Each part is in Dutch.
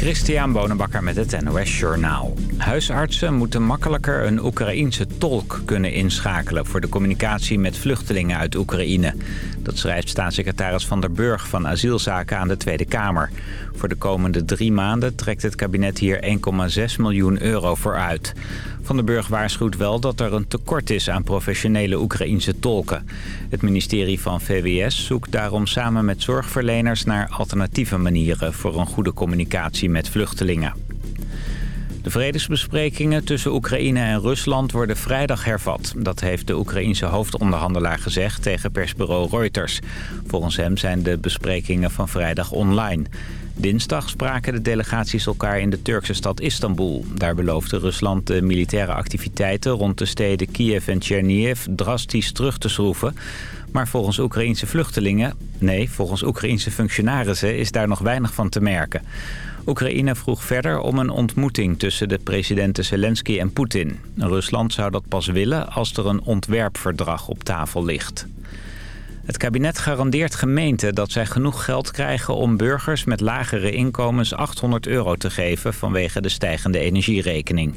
Christian Bonenbakker met het NOS Journaal. Huisartsen moeten makkelijker een Oekraïense tolk kunnen inschakelen... voor de communicatie met vluchtelingen uit Oekraïne. Dat schrijft staatssecretaris Van der Burg van Asielzaken aan de Tweede Kamer. Voor de komende drie maanden trekt het kabinet hier 1,6 miljoen euro voor uit. Van der Burg waarschuwt wel dat er een tekort is aan professionele Oekraïense tolken. Het ministerie van VWS zoekt daarom samen met zorgverleners naar alternatieve manieren... voor een goede communicatie met vluchtelingen. De vredesbesprekingen tussen Oekraïne en Rusland worden vrijdag hervat. Dat heeft de Oekraïense hoofdonderhandelaar gezegd tegen persbureau Reuters. Volgens hem zijn de besprekingen van vrijdag online. Dinsdag spraken de delegaties elkaar in de Turkse stad Istanbul. Daar beloofde Rusland de militaire activiteiten rond de steden Kiev en Chernihiv drastisch terug te schroeven. Maar volgens Oekraïense vluchtelingen, nee, volgens Oekraïense functionarissen is daar nog weinig van te merken. Oekraïne vroeg verder om een ontmoeting tussen de presidenten Zelensky en Poetin. Rusland zou dat pas willen als er een ontwerpverdrag op tafel ligt. Het kabinet garandeert gemeenten dat zij genoeg geld krijgen om burgers met lagere inkomens 800 euro te geven vanwege de stijgende energierekening.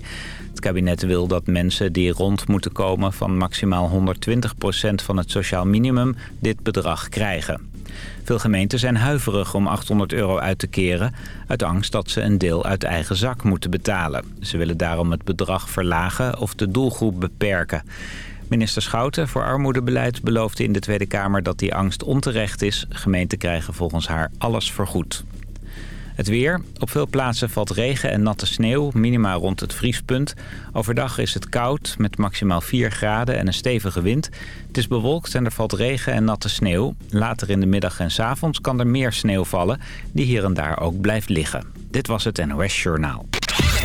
Het kabinet wil dat mensen die rond moeten komen van maximaal 120% van het sociaal minimum dit bedrag krijgen. Veel gemeenten zijn huiverig om 800 euro uit te keren... uit angst dat ze een deel uit eigen zak moeten betalen. Ze willen daarom het bedrag verlagen of de doelgroep beperken. Minister Schouten voor armoedebeleid beloofde in de Tweede Kamer dat die angst onterecht is. Gemeenten krijgen volgens haar alles vergoed. Het weer. Op veel plaatsen valt regen en natte sneeuw, minima rond het vriespunt. Overdag is het koud met maximaal 4 graden en een stevige wind. Het is bewolkt en er valt regen en natte sneeuw. Later in de middag en s avonds kan er meer sneeuw vallen, die hier en daar ook blijft liggen. Dit was het NOS Journaal.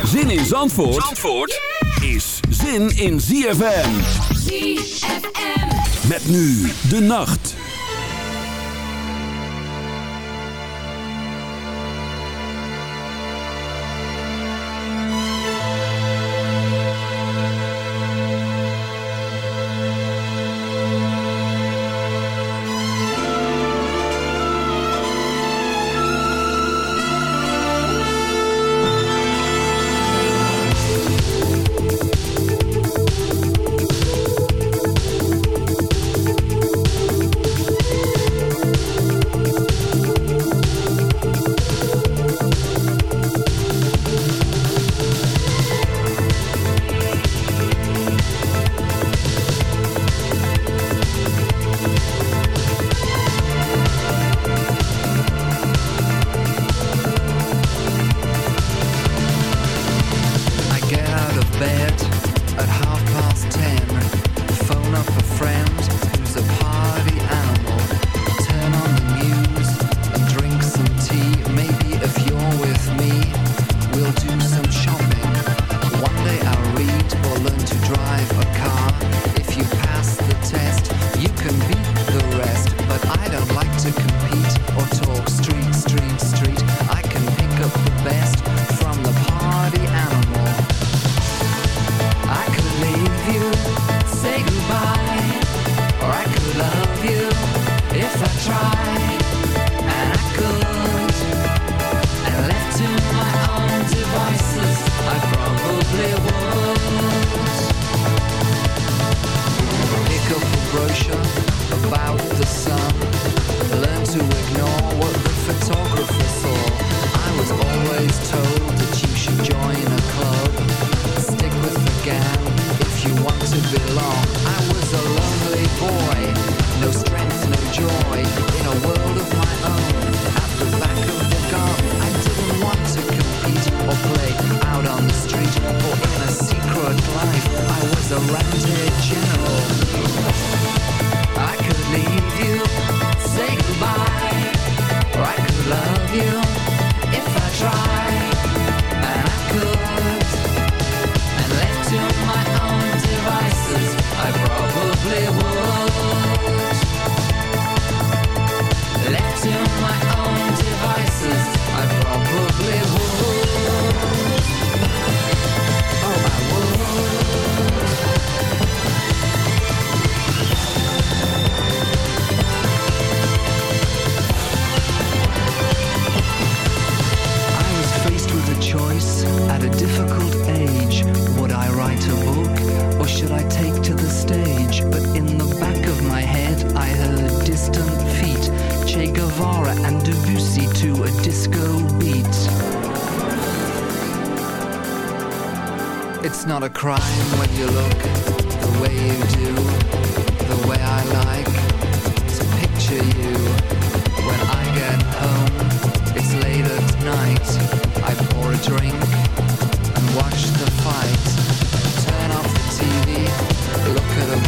Zin in Zandvoort, Zandvoort is zin in ZFM. ZFM. Met nu de nacht.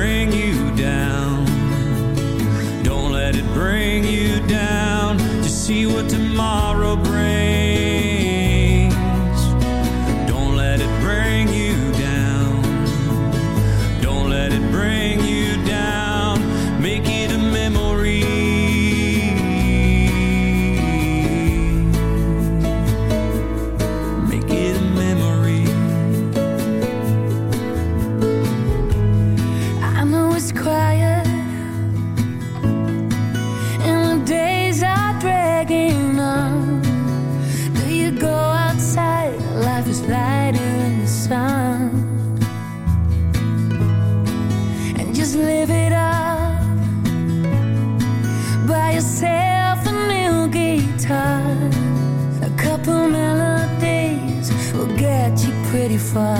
bring you down. Don't let it bring you down to see what tomorrow brings. far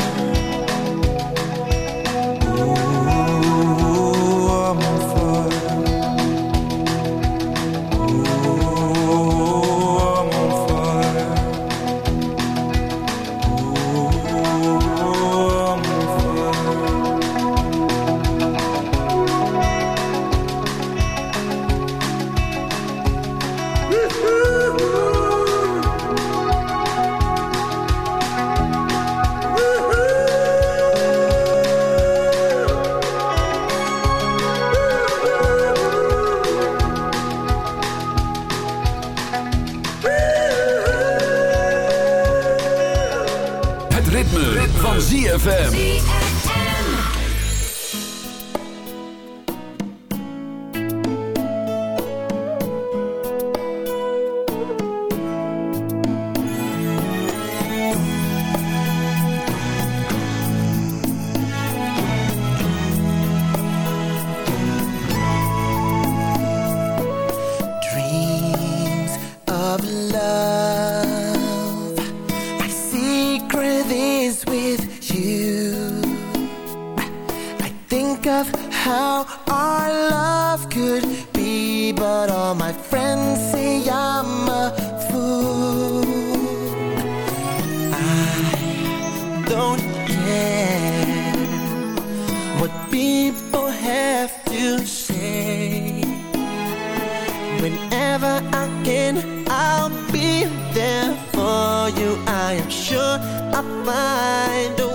what people have to say. Whenever I can, I'll be there for you. I am sure I'll find a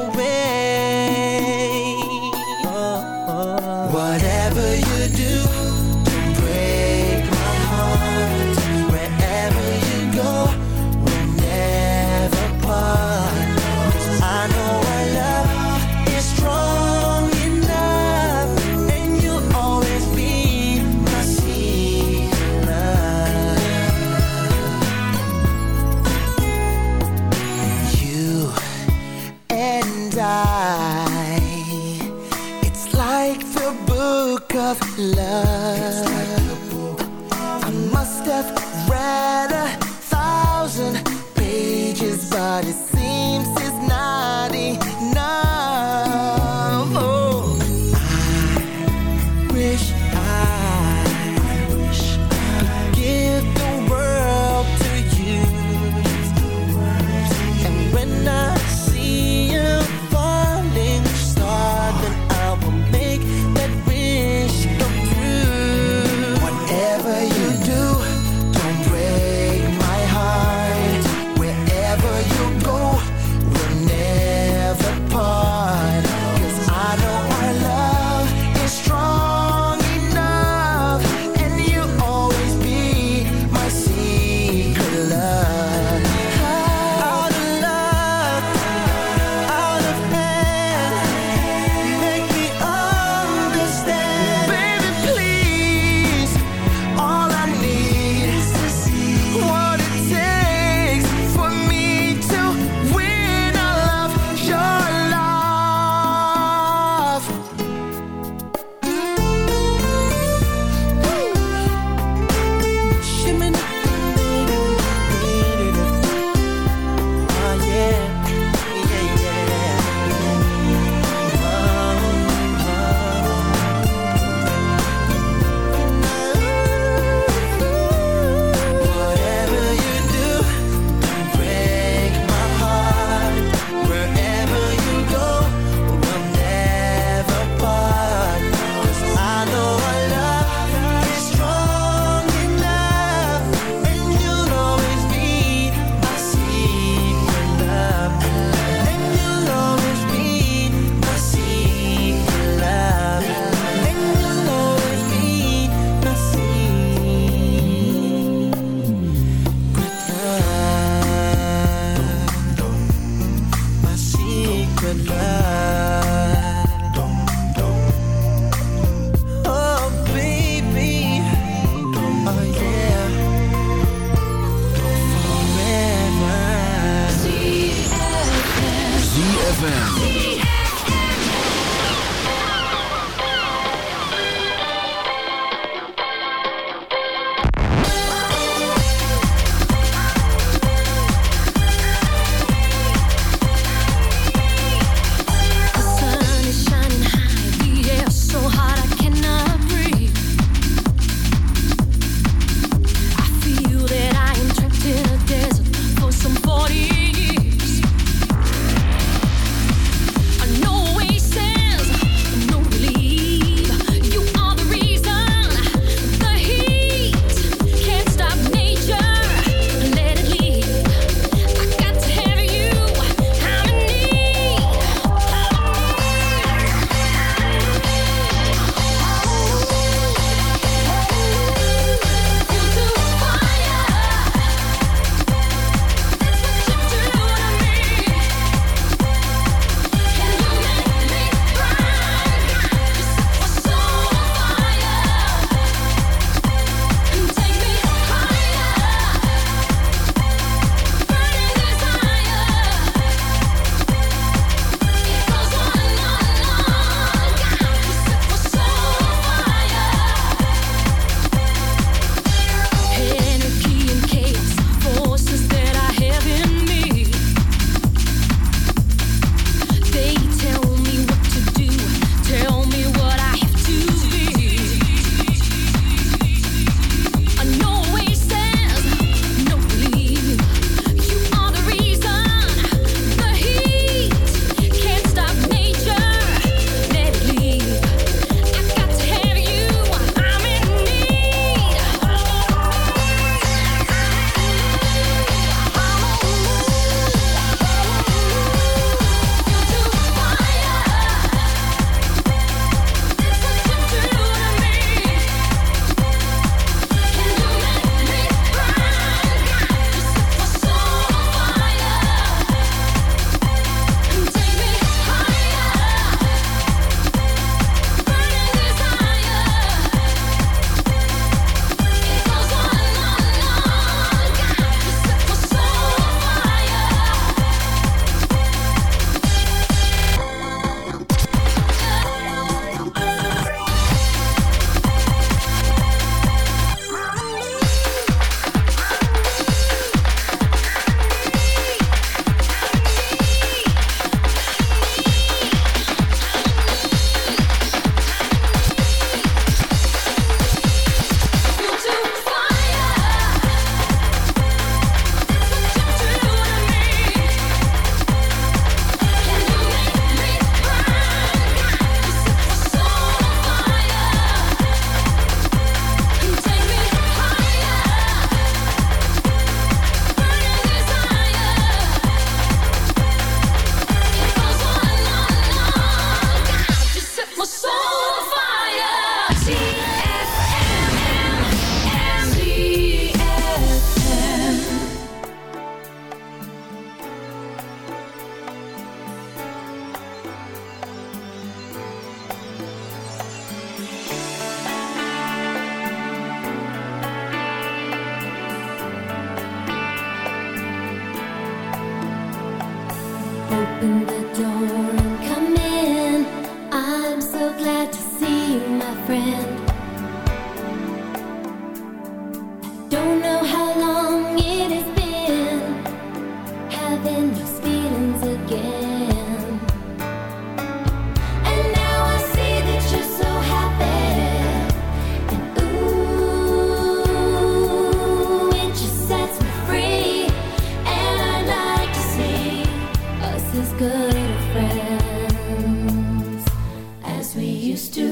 used to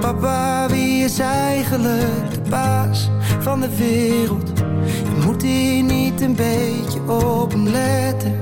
papa, wie is eigenlijk de baas van de wereld? Je moet hier niet een beetje op hem letten